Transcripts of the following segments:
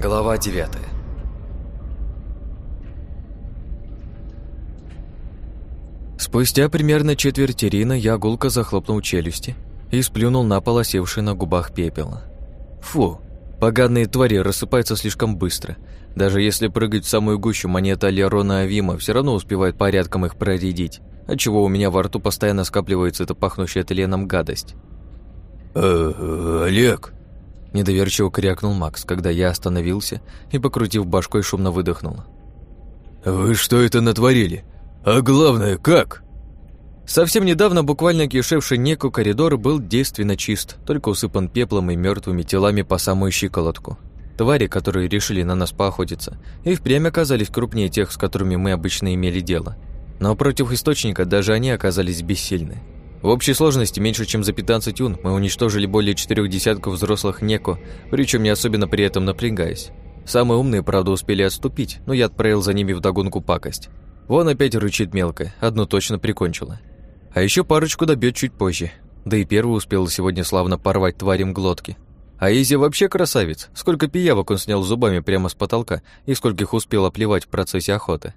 Глава 9 Спустя примерно четверть Ирина я гулко захлопнул челюсти и сплюнул на пол осевший на губах пепел. Фу, поганые твари рассыпаются слишком быстро. Даже если прыгать в самую гущу монета Лерона Авима, все равно успевает порядком их проредить, отчего у меня во рту постоянно скапливается эта пахнущая тленом гадость. «Э, Олег!» Недоверчиво крякнул Макс, когда я остановился и, покрутив башкой, шумно выдохнул. «Вы что это натворили? А главное, как?» Совсем недавно буквально кишевший неку коридор был действенно чист, только усыпан пеплом и мертвыми телами по самую щиколотку. Твари, которые решили на нас поохотиться, и впрямь оказались крупнее тех, с которыми мы обычно имели дело. Но против источника даже они оказались бессильны. В общей сложности меньше чем за 15 юн мы уничтожили более четырех десятков взрослых неко, причем не особенно при этом напрягаясь. Самые умные, правда, успели отступить, но я отправил за ними вдогонку пакость. Вон опять рычит мелко, одну точно прикончила. А еще парочку добьет чуть позже. Да и первый успел сегодня славно порвать тварям глотки. А Изи вообще красавец. Сколько пиявок он снял зубами прямо с потолка и скольких успел оплевать в процессе охоты.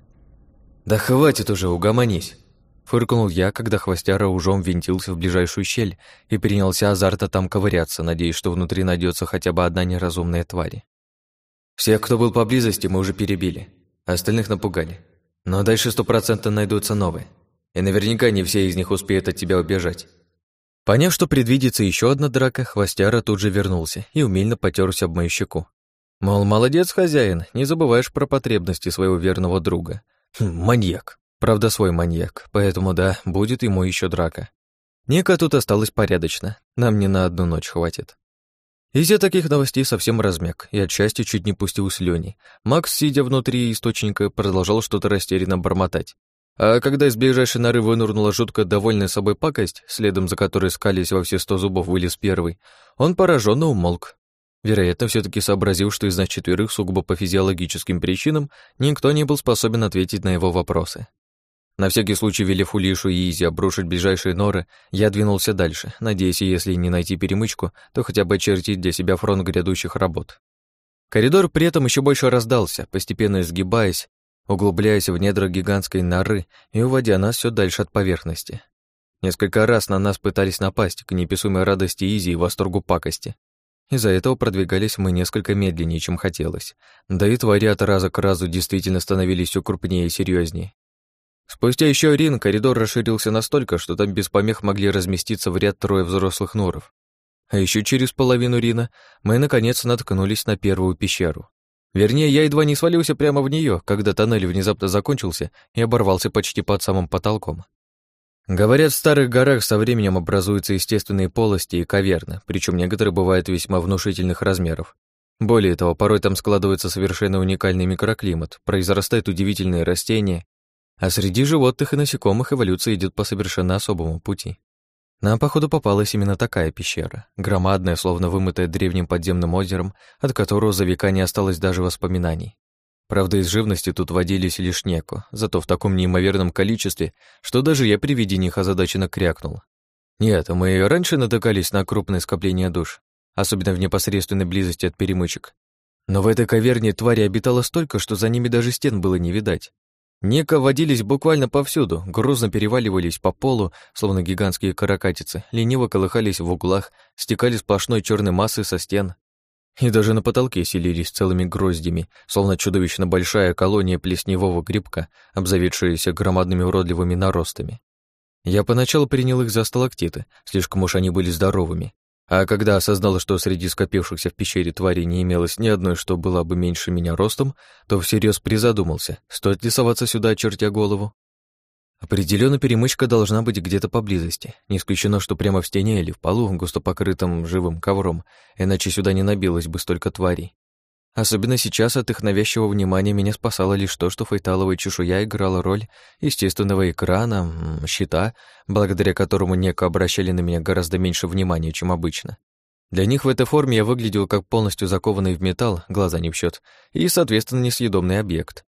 «Да хватит уже, угомонись!» Фыркнул я, когда хвостяра ужом винтился в ближайшую щель и принялся азарта там ковыряться, надеясь, что внутри найдется хотя бы одна неразумная тварь. Всех, кто был поблизости, мы уже перебили, остальных напугали. Но дальше стопроцентно найдутся новые. И наверняка не все из них успеют от тебя убежать. Поняв, что предвидится еще одна драка, хвостяра тут же вернулся и умильно потерся об мою щеку. Мол, молодец, хозяин, не забываешь про потребности своего верного друга. Хм, маньяк. Правда, свой маньяк, поэтому да, будет ему еще драка. Ника тут осталось порядочно, нам не на одну ночь хватит. Из-за таких новостей совсем размяк и от счастья чуть не пустил слюни. Макс, сидя внутри источника, продолжал что-то растерянно бормотать. А когда из ближайшей норы вынурнула жутко довольная собой пакость, следом за которой скались во все сто зубов вылез первый, он пораженно умолк. Вероятно, все таки сообразил, что из нас четверых сугубо по физиологическим причинам никто не был способен ответить на его вопросы. На всякий случай, велев Улишу и Изи обрушить ближайшие норы, я двинулся дальше, надеясь, если не найти перемычку, то хотя бы очертить для себя фронт грядущих работ. Коридор при этом еще больше раздался, постепенно изгибаясь, углубляясь в недра гигантской норы и уводя нас все дальше от поверхности. Несколько раз на нас пытались напасть к неописуемой радости Изи и восторгу пакости. Из-за этого продвигались мы несколько медленнее, чем хотелось. Да и твари от раза к разу действительно становились все крупнее и серьезнее. Спустя еще рин коридор расширился настолько, что там без помех могли разместиться в ряд трое взрослых норов. А еще через половину рина мы, наконец, наткнулись на первую пещеру. Вернее, я едва не свалился прямо в нее, когда тоннель внезапно закончился и оборвался почти под самым потолком. Говорят, в старых горах со временем образуются естественные полости и каверны, причем некоторые бывают весьма внушительных размеров. Более того, порой там складывается совершенно уникальный микроклимат, произрастают удивительные растения а среди животных и насекомых эволюция идет по совершенно особому пути. Нам, походу, попалась именно такая пещера, громадная, словно вымытая древним подземным озером, от которого за века не осталось даже воспоминаний. Правда, из живности тут водились лишь неко, зато в таком неимоверном количестве, что даже я при виде них озадаченно крякнул. Нет, мы и раньше натыкались на крупное скопление душ, особенно в непосредственной близости от перемычек. Но в этой каверне твари обитало столько, что за ними даже стен было не видать. Нека водились буквально повсюду, грузно переваливались по полу, словно гигантские каракатицы, лениво колыхались в углах, стекали сплошной черной массой со стен. И даже на потолке селились целыми гроздями, словно чудовищно большая колония плесневого грибка, обзаведшаяся громадными уродливыми наростами. Я поначалу принял их за сталактиты, слишком уж они были здоровыми, а когда осознал, что среди скопившихся в пещере тварей не имелось ни одной, что была бы меньше меня ростом, то всерьез призадумался, стоит ли соваться сюда, чертя голову. Определенно перемычка должна быть где-то поблизости. Не исключено, что прямо в стене или в полу, густо покрытым живым ковром, иначе сюда не набилось бы столько тварей. Особенно сейчас от их навязчивого внимания меня спасало лишь то, что фейталовая чешуя играла роль естественного экрана, щита, благодаря которому неко обращали на меня гораздо меньше внимания, чем обычно. Для них в этой форме я выглядел как полностью закованный в металл, глаза не в счет, и, соответственно, несъедобный объект.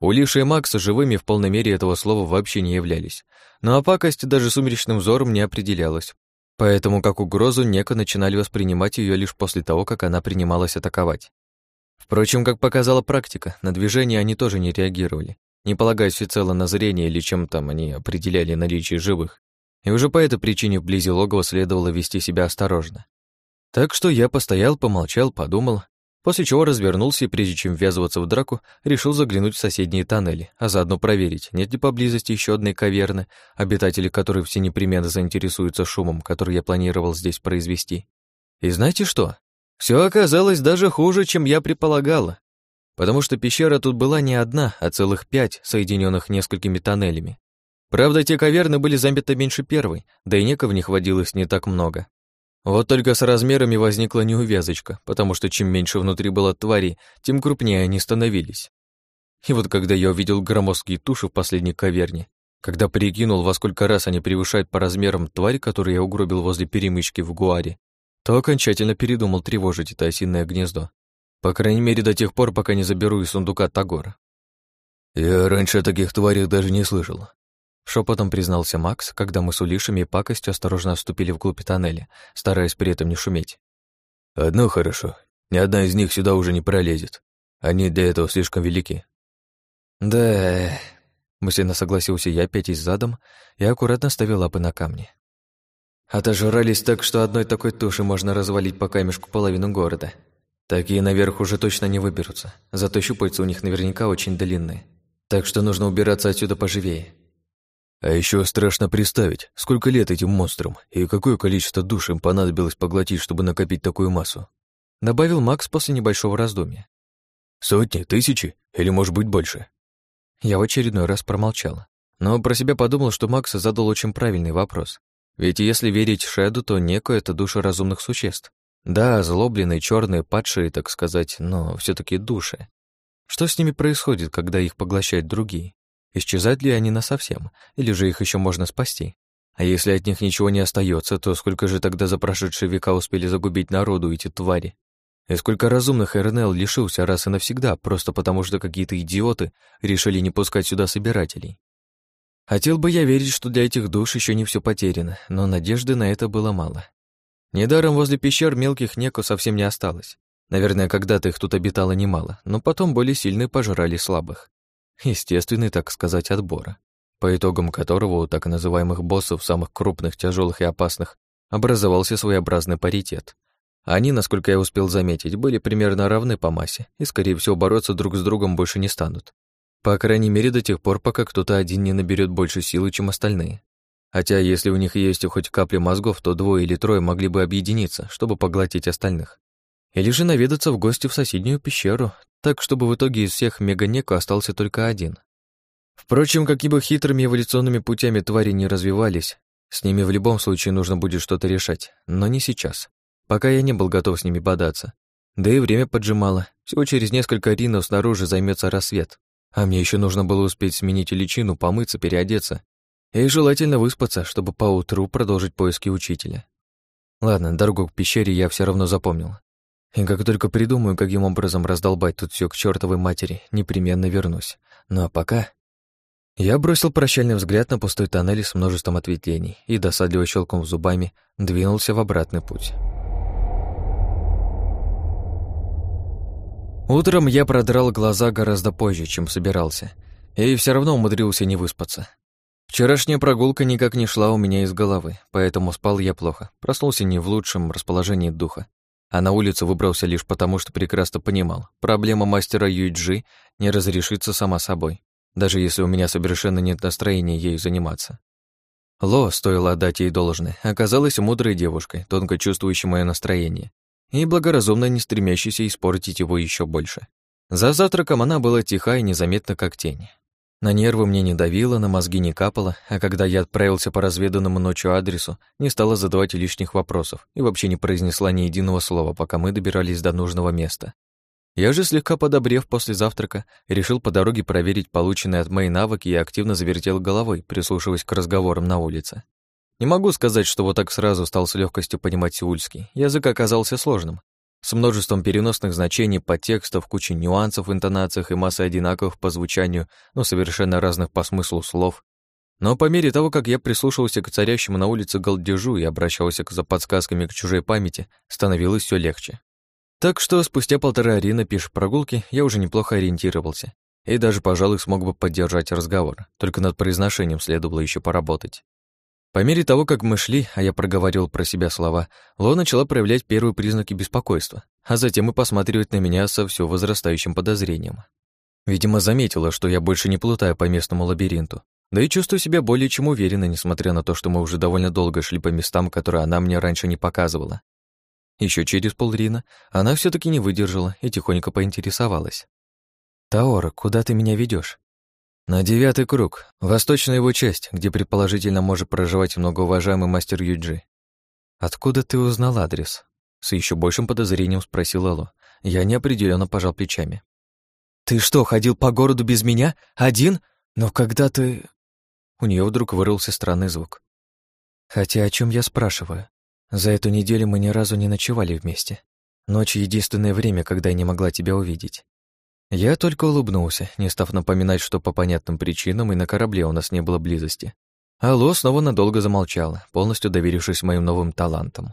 Улиша и Макс живыми в полной мере этого слова вообще не являлись, но опакость даже сумеречным взором не определялась, поэтому как угрозу неко начинали воспринимать ее лишь после того, как она принималась атаковать. Впрочем, как показала практика, на движение они тоже не реагировали, не полагаясь всецело на зрение или чем там они определяли наличие живых. И уже по этой причине вблизи логова следовало вести себя осторожно. Так что я постоял, помолчал, подумал, после чего развернулся и, прежде чем ввязываться в драку, решил заглянуть в соседние тоннели, а заодно проверить, нет ли поблизости еще одной каверны, обитатели которой все непременно заинтересуются шумом, который я планировал здесь произвести. И знаете что? Все оказалось даже хуже, чем я предполагала, потому что пещера тут была не одна, а целых пять, соединенных несколькими тоннелями. Правда, те каверны были заметно меньше первой, да и нека в них водилось не так много. Вот только с размерами возникла неувязочка, потому что чем меньше внутри было тварей, тем крупнее они становились. И вот когда я увидел громоздкие туши в последней каверне, когда прикинул, во сколько раз они превышают по размерам тварь, которую я угробил возле перемычки в Гуаре, то окончательно передумал тревожить это осиное гнездо. По крайней мере, до тех пор, пока не заберу из сундука Тагора. «Я раньше о таких тварях даже не слышал», Шепотом признался Макс, когда мы с Улишами и пакостью осторожно вступили вглубь тоннеля, стараясь при этом не шуметь. «Одно хорошо. Ни одна из них сюда уже не пролезет. Они для этого слишком велики». «Да...» Мысленно согласился я, пятясь задом, и аккуратно ставил лапы на камни. Отожрались так, что одной такой туши можно развалить по камешку половину города. Такие наверх уже точно не выберутся, зато щупальца у них наверняка очень длинные. Так что нужно убираться отсюда поживее. А еще страшно представить, сколько лет этим монстрам и какое количество душ им понадобилось поглотить, чтобы накопить такую массу. Добавил Макс после небольшого раздумья. Сотни, тысячи или, может быть, больше? Я в очередной раз промолчал, но про себя подумал, что Макс задал очень правильный вопрос. Ведь если верить Шеду, то Неко — это души разумных существ. Да, озлобленные, черные, падшие, так сказать, но все таки души. Что с ними происходит, когда их поглощают другие? Исчезают ли они насовсем, или же их еще можно спасти? А если от них ничего не остается, то сколько же тогда за прошедшие века успели загубить народу эти твари? И сколько разумных РНЛ лишился раз и навсегда, просто потому что какие-то идиоты решили не пускать сюда собирателей? Хотел бы я верить, что для этих душ еще не все потеряно, но надежды на это было мало. Недаром возле пещер мелких неко совсем не осталось. Наверное, когда-то их тут обитало немало, но потом более сильные пожрали слабых. Естественный, так сказать, отбор, по итогам которого у так называемых боссов, самых крупных, тяжелых и опасных, образовался своеобразный паритет. Они, насколько я успел заметить, были примерно равны по массе и, скорее всего, бороться друг с другом больше не станут. По крайней мере, до тех пор, пока кто-то один не наберет больше силы, чем остальные. Хотя, если у них есть хоть капли мозгов, то двое или трое могли бы объединиться, чтобы поглотить остальных. Или же наведаться в гости в соседнюю пещеру, так чтобы в итоге из всех меганеко остался только один. Впрочем, какими бы хитрыми эволюционными путями твари не развивались, с ними в любом случае нужно будет что-то решать, но не сейчас. Пока я не был готов с ними бодаться. Да и время поджимало. Всего через несколько ринов снаружи займется рассвет. А мне еще нужно было успеть сменить личину, помыться, переодеться. И желательно выспаться, чтобы поутру продолжить поиски учителя. Ладно, дорогу к пещере я все равно запомнил. И как только придумаю, каким образом раздолбать тут все к чертовой матери, непременно вернусь. Ну а пока... Я бросил прощальный взгляд на пустой тоннель с множеством ответвлений и, досадливо щелкнув зубами, двинулся в обратный путь. Утром я продрал глаза гораздо позже, чем собирался, и все равно умудрился не выспаться. Вчерашняя прогулка никак не шла у меня из головы, поэтому спал я плохо, проснулся не в лучшем расположении духа а на улицу выбрался лишь потому, что прекрасно понимал, проблема мастера Юйджи не разрешится сама собой, даже если у меня совершенно нет настроения ею заниматься. Ло, стоило отдать ей должное, оказалась мудрой девушкой, тонко чувствующей мое настроение, и благоразумно не стремящейся испортить его еще больше. За завтраком она была тиха и незаметна, как тень. На нервы мне не давило, на мозги не капало, а когда я отправился по разведанному ночью адресу, не стала задавать лишних вопросов и вообще не произнесла ни единого слова, пока мы добирались до нужного места. Я же, слегка подобрев после завтрака, решил по дороге проверить полученные от моей навыки и активно завертел головой, прислушиваясь к разговорам на улице. Не могу сказать, что вот так сразу стал с легкостью понимать сеульский. Язык оказался сложным, с множеством переносных значений, подтекстов, кучей нюансов в интонациях и массой одинаковых по звучанию, но совершенно разных по смыслу слов. Но по мере того, как я прислушивался к царящему на улице галдежу и обращался за подсказками к чужой памяти, становилось все легче. Так что спустя полтора арена пиш прогулки я уже неплохо ориентировался и даже, пожалуй, смог бы поддержать разговор, только над произношением следовало еще поработать. По мере того, как мы шли, а я проговорил про себя слова, Ло начала проявлять первые признаки беспокойства, а затем и посматривать на меня со все возрастающим подозрением. Видимо, заметила, что я больше не плутаю по местному лабиринту, да и чувствую себя более чем уверенно, несмотря на то, что мы уже довольно долго шли по местам, которые она мне раньше не показывала. Еще через полрина она все таки не выдержала и тихонько поинтересовалась. «Таора, куда ты меня ведешь? На девятый круг, восточная его часть, где предположительно может проживать многоуважаемый мастер Юджи. Откуда ты узнал адрес? С еще большим подозрением спросил Лало. Я неопределенно пожал плечами. Ты что, ходил по городу без меня? Один? Но когда ты... У нее вдруг вырвался странный звук. Хотя о чем я спрашиваю? За эту неделю мы ни разу не ночевали вместе. Ночь — единственное время, когда я не могла тебя увидеть. Я только улыбнулся, не став напоминать, что по понятным причинам и на корабле у нас не было близости. Алло снова надолго замолчала, полностью доверившись моим новым талантам.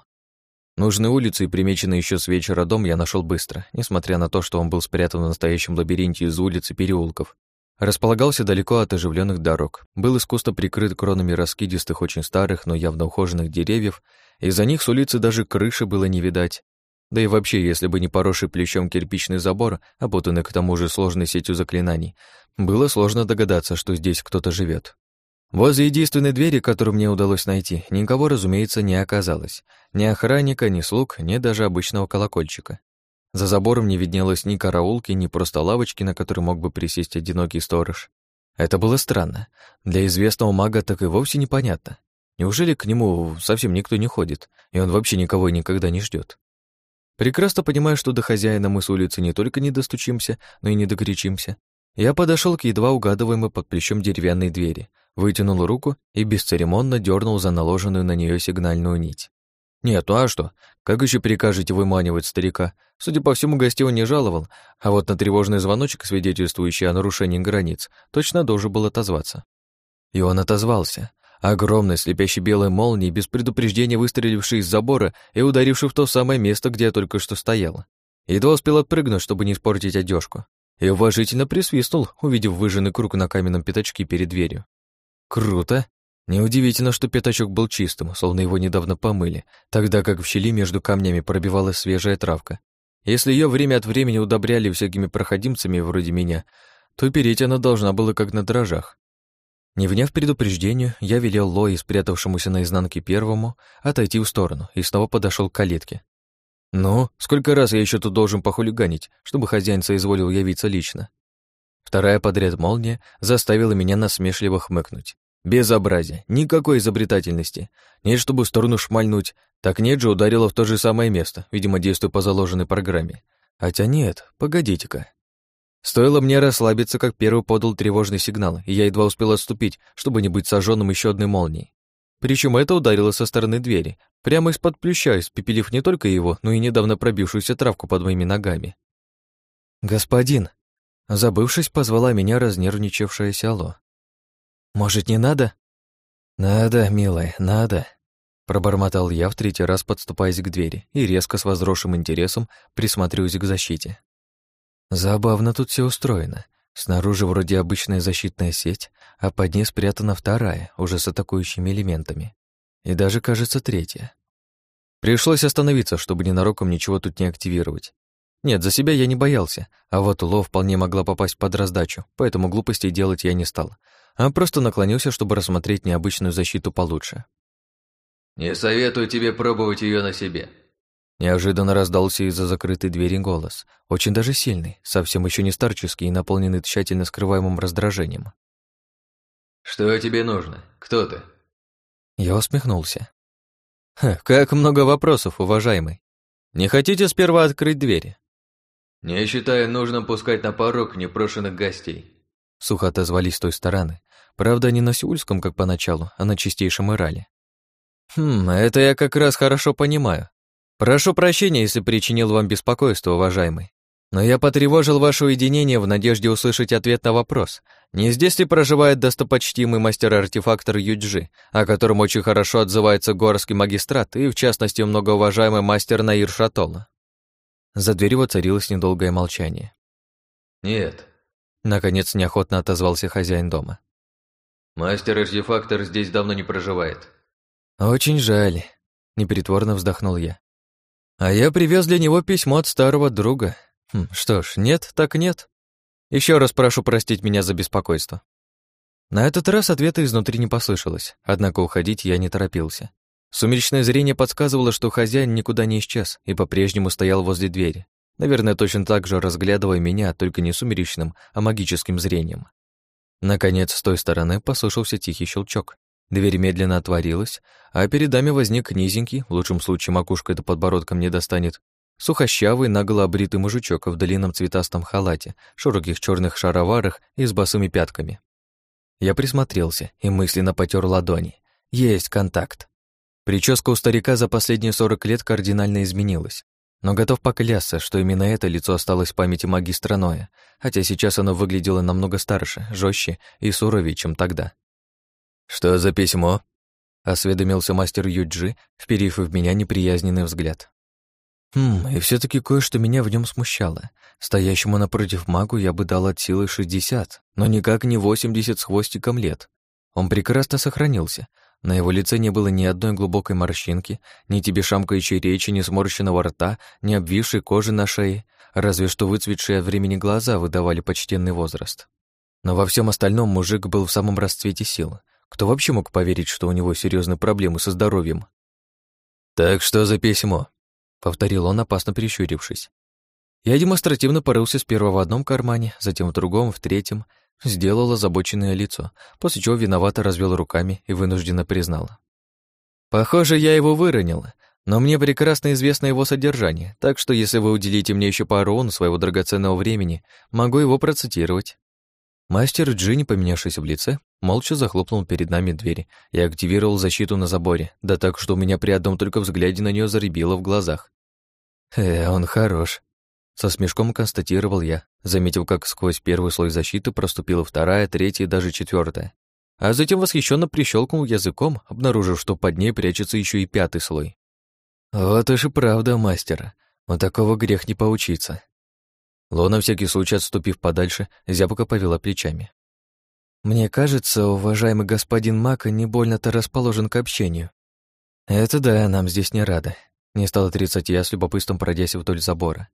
Нужные улицы и примеченный еще с вечера дом я нашел быстро, несмотря на то, что он был спрятан в настоящем лабиринте из улиц и переулков. Располагался далеко от оживленных дорог, был искусство прикрыт кронами раскидистых, очень старых, но явно ухоженных деревьев, и за них с улицы даже крыши было не видать, да и вообще, если бы не поросший плечом кирпичный забор, опутанный к тому же сложной сетью заклинаний, было сложно догадаться, что здесь кто-то живет. Возле единственной двери, которую мне удалось найти, никого, разумеется, не оказалось. Ни охранника, ни слуг, ни даже обычного колокольчика. За забором не виднелось ни караулки, ни просто лавочки, на которой мог бы присесть одинокий сторож. Это было странно. Для известного мага так и вовсе непонятно. Неужели к нему совсем никто не ходит, и он вообще никого никогда не ждет? Прекрасно понимая, что до хозяина мы с улицы не только не достучимся, но и не докричимся, я подошел к едва угадываемой под плечом деревянной двери, вытянул руку и бесцеремонно дернул за наложенную на нее сигнальную нить. Нет, ну а что? Как еще прикажете выманивать старика? Судя по всему, гостей он не жаловал, а вот на тревожный звоночек, свидетельствующий о нарушении границ, точно должен был отозваться. И он отозвался, Огромной слепящей белой молнией, без предупреждения выстрелившей из забора и ударившей в то самое место, где я только что стояла. Едва успел отпрыгнуть, чтобы не испортить одежку, и уважительно присвистнул, увидев выжженный круг на каменном пятачке перед дверью. Круто! Неудивительно, что пятачок был чистым, словно его недавно помыли, тогда как в щели между камнями пробивалась свежая травка. Если ее время от времени удобряли всякими проходимцами вроде меня, то переть она должна была как на дрожжах. Не вняв предупреждению, я велел Лои, спрятавшемуся на изнанке первому, отойти в сторону и снова подошел к калитке. «Ну, сколько раз я еще тут должен похулиганить, чтобы хозяин соизволил явиться лично?» Вторая подряд молния заставила меня насмешливо хмыкнуть. Безобразие, никакой изобретательности. Нет, чтобы в сторону шмальнуть, так нет же ударила в то же самое место, видимо, действуя по заложенной программе. Хотя нет, погодите-ка. Стоило мне расслабиться, как первый подал тревожный сигнал, и я едва успел отступить, чтобы не быть сожженным еще одной молнией. Причем это ударило со стороны двери, прямо из-под плюща, испепелив не только его, но и недавно пробившуюся травку под моими ногами. «Господин!» Забывшись, позвала меня разнервничавшаяся Алло. «Может, не надо?» «Надо, милая, надо», пробормотал я в третий раз, подступаясь к двери и резко с возросшим интересом присматриваясь к защите. Забавно тут все устроено. Снаружи вроде обычная защитная сеть, а под ней спрятана вторая, уже с атакующими элементами. И даже, кажется, третья. Пришлось остановиться, чтобы ненароком ничего тут не активировать. Нет, за себя я не боялся, а вот Ло вполне могла попасть под раздачу, поэтому глупостей делать я не стал, а просто наклонился, чтобы рассмотреть необычную защиту получше. «Не советую тебе пробовать ее на себе», Неожиданно раздался из-за закрытой двери голос, очень даже сильный, совсем еще не старческий и наполненный тщательно скрываемым раздражением. «Что тебе нужно? Кто ты?» Я усмехнулся. «Как много вопросов, уважаемый. Не хотите сперва открыть двери?» «Не считаю нужным пускать на порог непрошенных гостей», Сухо отозвались с той стороны. Правда, не на сеульском, как поначалу, а на чистейшем Ирале. «Хм, это я как раз хорошо понимаю. Прошу прощения, если причинил вам беспокойство, уважаемый. Но я потревожил ваше уединение в надежде услышать ответ на вопрос. Не здесь ли проживает достопочтимый мастер-артефактор Юджи, о котором очень хорошо отзывается горский магистрат и, в частности, многоуважаемый мастер Наир Шатола? За дверью воцарилось недолгое молчание. «Нет», — наконец неохотно отозвался хозяин дома. «Мастер-артефактор здесь давно не проживает». «Очень жаль», — непритворно вздохнул я. «А я привез для него письмо от старого друга. Хм, что ж, нет, так нет. Еще раз прошу простить меня за беспокойство». На этот раз ответа изнутри не послышалось, однако уходить я не торопился. Сумеречное зрение подсказывало, что хозяин никуда не исчез и по-прежнему стоял возле двери. Наверное, точно так же разглядывая меня, только не сумеречным, а магическим зрением. Наконец, с той стороны послышался тихий щелчок. Дверь медленно отворилась, а перед нами возник низенький, в лучшем случае макушка до подбородком не достанет, сухощавый, нагло обритый мужичок в длинном цветастом халате, широких черных шароварах и с босыми пятками. Я присмотрелся и мысленно потер ладони. Есть контакт. Прическа у старика за последние сорок лет кардинально изменилась. Но готов поклясться, что именно это лицо осталось в памяти магистра Ноя, хотя сейчас оно выглядело намного старше, жестче и суровее, чем тогда. «Что за письмо?» — осведомился мастер Юджи, вперив в меня неприязненный взгляд. Хм, и все таки кое-что меня в нем смущало. Стоящему напротив магу я бы дал от силы шестьдесят, но никак не восемьдесят с хвостиком лет. Он прекрасно сохранился. На его лице не было ни одной глубокой морщинки, ни тебе шамкающей речи, ни сморщенного рта, ни обвисшей кожи на шее, разве что выцветшие от времени глаза выдавали почтенный возраст. Но во всем остальном мужик был в самом расцвете сил. Кто вообще мог поверить, что у него серьезные проблемы со здоровьем? «Так что за письмо?» — повторил он, опасно прищурившись. Я демонстративно порылся сперва в одном кармане, затем в другом, в третьем, сделал озабоченное лицо, после чего виновато развел руками и вынужденно признал. «Похоже, я его выронил, но мне прекрасно известно его содержание, так что если вы уделите мне еще пару он своего драгоценного времени, могу его процитировать». Мастер Джинни, поменявшись в лице, молча захлопнул перед нами двери и активировал защиту на заборе, да так, что у меня при одном только взгляде на нее заребило в глазах. «Э, он хорош», — со смешком констатировал я, заметив, как сквозь первый слой защиты проступила вторая, третья и даже четвертая. А затем восхищенно прищелкнул языком, обнаружив, что под ней прячется еще и пятый слой. «Вот уж и правда, мастера. У такого грех не поучиться». Лона, всякий случай отступив подальше, зябко повела плечами. «Мне кажется, уважаемый господин Мака не больно-то расположен к общению». «Это да, нам здесь не рады», — не стал отрицать я с любопытством пройдясь вдоль забора.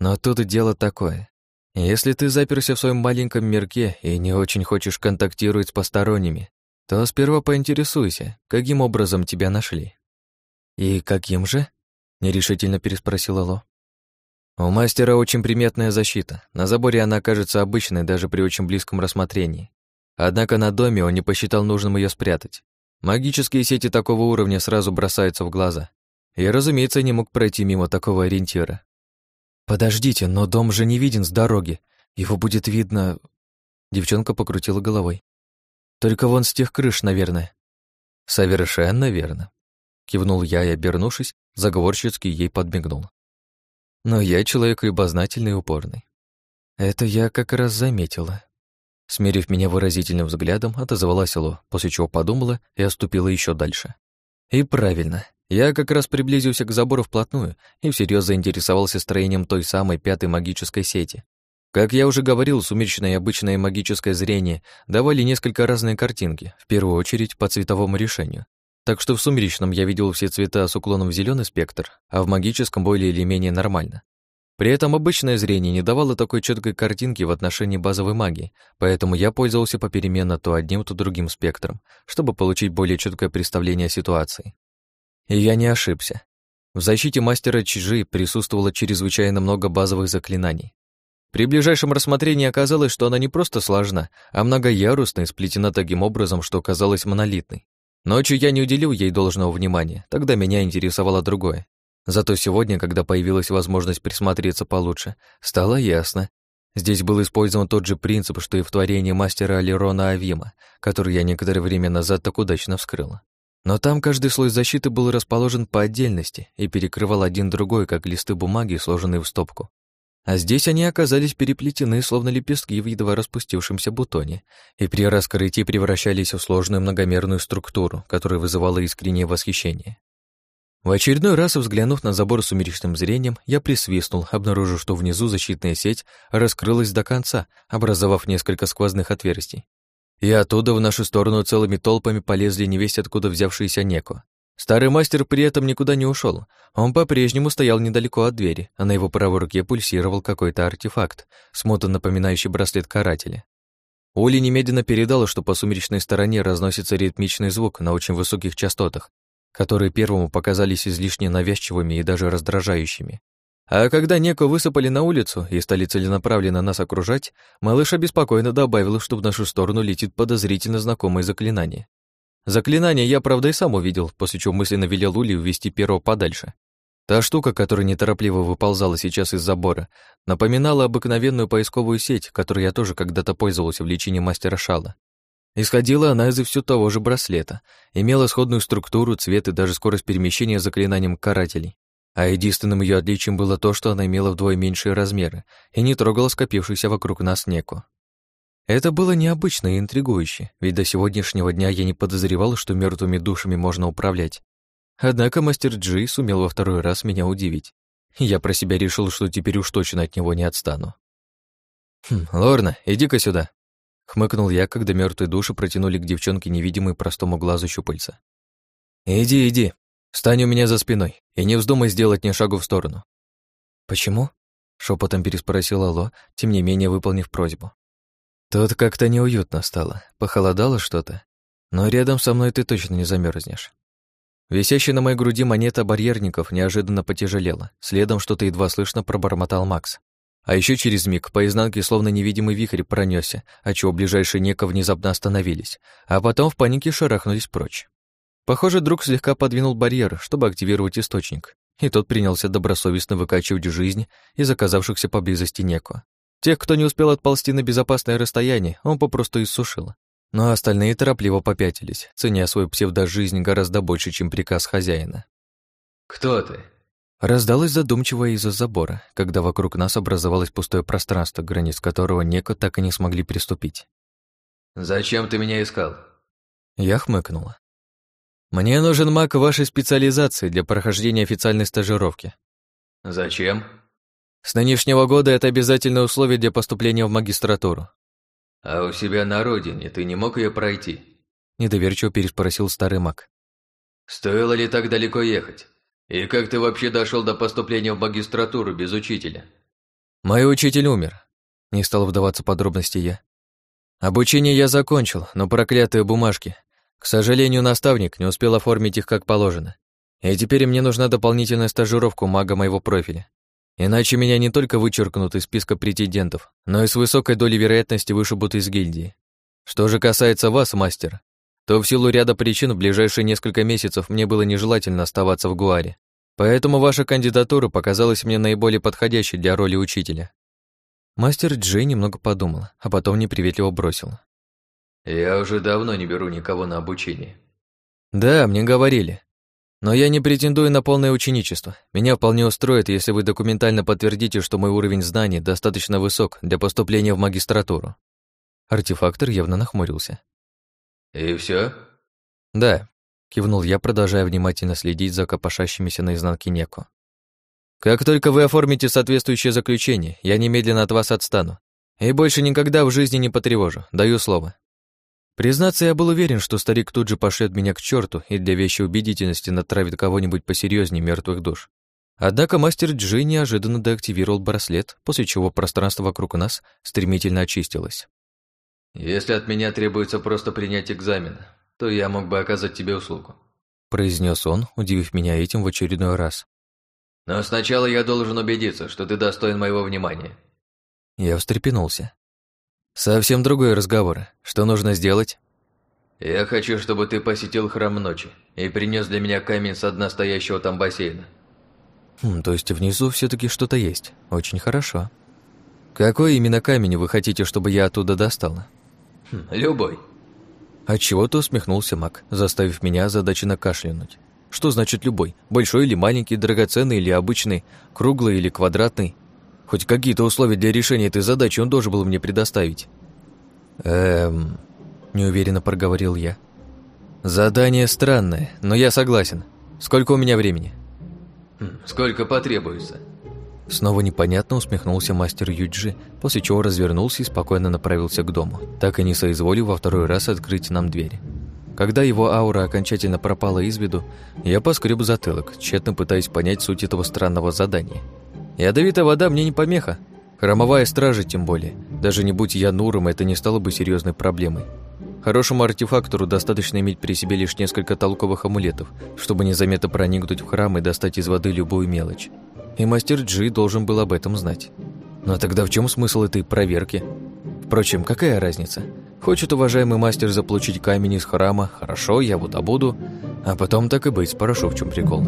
«Но тут дело такое. Если ты заперся в своем маленьком мирке и не очень хочешь контактировать с посторонними, то сперва поинтересуйся, каким образом тебя нашли». «И каким же?» — нерешительно переспросила Ло. У мастера очень приметная защита. На заборе она кажется обычной даже при очень близком рассмотрении. Однако на доме он не посчитал нужным ее спрятать. Магические сети такого уровня сразу бросаются в глаза. И, разумеется, не мог пройти мимо такого ориентира. «Подождите, но дом же не виден с дороги. Его будет видно...» Девчонка покрутила головой. «Только вон с тех крыш, наверное». «Совершенно верно», — кивнул я и, обернувшись, заговорщицки ей подмигнул. Но я человек любознательный и упорный. Это я как раз заметила. Смерив меня выразительным взглядом, отозвалась Ло, после чего подумала и оступила еще дальше. И правильно. Я как раз приблизился к забору вплотную и всерьез заинтересовался строением той самой пятой магической сети. Как я уже говорил, сумеречное и обычное магическое зрение давали несколько разные картинки, в первую очередь по цветовому решению. Так что в сумеречном я видел все цвета с уклоном в зеленый спектр, а в магическом более или менее нормально. При этом обычное зрение не давало такой четкой картинки в отношении базовой магии, поэтому я пользовался попеременно то одним, то другим спектром, чтобы получить более четкое представление о ситуации. И я не ошибся. В защите мастера Чижи присутствовало чрезвычайно много базовых заклинаний. При ближайшем рассмотрении оказалось, что она не просто сложна, а многоярусная, сплетена таким образом, что казалась монолитной. Ночью я не уделил ей должного внимания, тогда меня интересовало другое. Зато сегодня, когда появилась возможность присмотреться получше, стало ясно. Здесь был использован тот же принцип, что и в творении мастера Алерона Авима, который я некоторое время назад так удачно вскрыл. Но там каждый слой защиты был расположен по отдельности и перекрывал один другой, как листы бумаги, сложенные в стопку. А здесь они оказались переплетены, словно лепестки в едва распустившемся бутоне, и при раскрытии превращались в сложную многомерную структуру, которая вызывала искреннее восхищение. В очередной раз, взглянув на забор сумеречным зрением, я присвистнул, обнаружив, что внизу защитная сеть раскрылась до конца, образовав несколько сквозных отверстий. И оттуда в нашу сторону целыми толпами полезли невесть откуда взявшиеся неко. Старый мастер при этом никуда не ушел. Он по-прежнему стоял недалеко от двери, а на его правой руке пульсировал какой-то артефакт, смутно напоминающий браслет карателя. Оли немедленно передала, что по сумеречной стороне разносится ритмичный звук на очень высоких частотах, которые первому показались излишне навязчивыми и даже раздражающими. А когда Неко высыпали на улицу и стали целенаправленно нас окружать, малыш обеспокоенно добавил, что в нашу сторону летит подозрительно знакомое заклинание. Заклинание я, правда, и сам увидел, после чего мысленно велел Ули увести первого подальше. Та штука, которая неторопливо выползала сейчас из забора, напоминала обыкновенную поисковую сеть, которой я тоже когда-то пользовался в лечении мастера Шала. Исходила она из все того же браслета, имела сходную структуру, цвет и даже скорость перемещения заклинанием карателей. А единственным ее отличием было то, что она имела вдвое меньшие размеры и не трогала скопившуюся вокруг нас неку. Это было необычно и интригующе, ведь до сегодняшнего дня я не подозревал, что мертвыми душами можно управлять. Однако мастер Джи сумел во второй раз меня удивить. Я про себя решил, что теперь уж точно от него не отстану. «Хм, Лорна, иди-ка сюда», Хмыкнул я, когда мертвые души протянули к девчонке невидимый простому глазу щупальца. «Иди, иди, встань у меня за спиной и не вздумай сделать ни шагу в сторону». «Почему?» — шепотом переспросил Алло, тем не менее выполнив просьбу. Тут как-то неуютно стало, похолодало что-то, но рядом со мной ты точно не замерзнешь. Висящая на моей груди монета барьерников неожиданно потяжелела, следом что-то едва слышно пробормотал Макс. А еще через миг по изнанке словно невидимый вихрь пронесся, отчего ближайшие неко внезапно остановились, а потом в панике шарахнулись прочь. Похоже, друг слегка подвинул барьер, чтобы активировать источник, и тот принялся добросовестно выкачивать жизнь из оказавшихся поблизости неко. Тех, кто не успел отползти на безопасное расстояние, он попросту иссушил. Но остальные торопливо попятились, ценя свою псевдожизнь гораздо больше, чем приказ хозяина. «Кто ты?» Раздалось задумчиво из-за забора, когда вокруг нас образовалось пустое пространство, границ которого Неко так и не смогли приступить. «Зачем ты меня искал?» Я хмыкнула. «Мне нужен маг вашей специализации для прохождения официальной стажировки». «Зачем?» «С нынешнего года это обязательное условие для поступления в магистратуру». «А у себя на родине ты не мог ее пройти?» Недоверчиво переспросил старый маг. «Стоило ли так далеко ехать?» «И как ты вообще дошел до поступления в магистратуру без учителя?» «Мой учитель умер», — не стал вдаваться в подробности я. «Обучение я закончил, но проклятые бумажки. К сожалению, наставник не успел оформить их как положено. И теперь мне нужна дополнительная стажировка мага моего профиля. Иначе меня не только вычеркнут из списка претендентов, но и с высокой долей вероятности вышибут из гильдии. Что же касается вас, мастер, то в силу ряда причин в ближайшие несколько месяцев мне было нежелательно оставаться в Гуаре. Поэтому ваша кандидатура показалась мне наиболее подходящей для роли учителя. Мастер Джей немного подумал, а потом неприветливо бросил. «Я уже давно не беру никого на обучение». «Да, мне говорили. Но я не претендую на полное ученичество. Меня вполне устроит, если вы документально подтвердите, что мой уровень знаний достаточно высок для поступления в магистратуру». Артефактор явно нахмурился. «И все? «Да», — кивнул я, продолжая внимательно следить за копошащимися наизнанке Неко. «Как только вы оформите соответствующее заключение, я немедленно от вас отстану. И больше никогда в жизни не потревожу, даю слово». Признаться, я был уверен, что старик тут же пошлет меня к черту и для вещей убедительности натравит кого-нибудь посерьезнее мертвых душ. Однако мастер Джи неожиданно деактивировал браслет, после чего пространство вокруг нас стремительно очистилось. «Если от меня требуется просто принять экзамен, то я мог бы оказать тебе услугу», произнес он, удивив меня этим в очередной раз. «Но сначала я должен убедиться, что ты достоин моего внимания». Я встрепенулся. «Совсем другой разговор. Что нужно сделать?» «Я хочу, чтобы ты посетил храм ночи и принес для меня камень с дна стоящего там бассейна». Хм, то есть внизу все таки что-то есть. Очень хорошо. Какой именно камень вы хотите, чтобы я оттуда достала? Хм, любой. Отчего-то усмехнулся маг, заставив меня озадаченно кашлянуть. Что значит любой? Большой или маленький, драгоценный или обычный, круглый или квадратный? Хоть какие-то условия для решения этой задачи он должен был мне предоставить. Эм... Неуверенно проговорил я. Задание странное, но я согласен. Сколько у меня времени?» «Хм, «Сколько потребуется?» Снова непонятно усмехнулся мастер Юджи, после чего развернулся и спокойно направился к дому, так и не соизволив во второй раз открыть нам дверь. Когда его аура окончательно пропала из виду, я поскреб затылок, тщетно пытаясь понять суть этого странного задания. Ядовитая вода мне не помеха. Хромовая стража тем более. Даже не будь я Нуром, это не стало бы серьезной проблемой. Хорошему артефактору достаточно иметь при себе лишь несколько толковых амулетов, чтобы незаметно проникнуть в храм и достать из воды любую мелочь. И мастер Джи должен был об этом знать. Но тогда в чем смысл этой проверки? Впрочем, какая разница? Хочет уважаемый мастер заполучить камень из храма, хорошо, я вот добуду, а потом так и быть, спрошу, в чем прикол.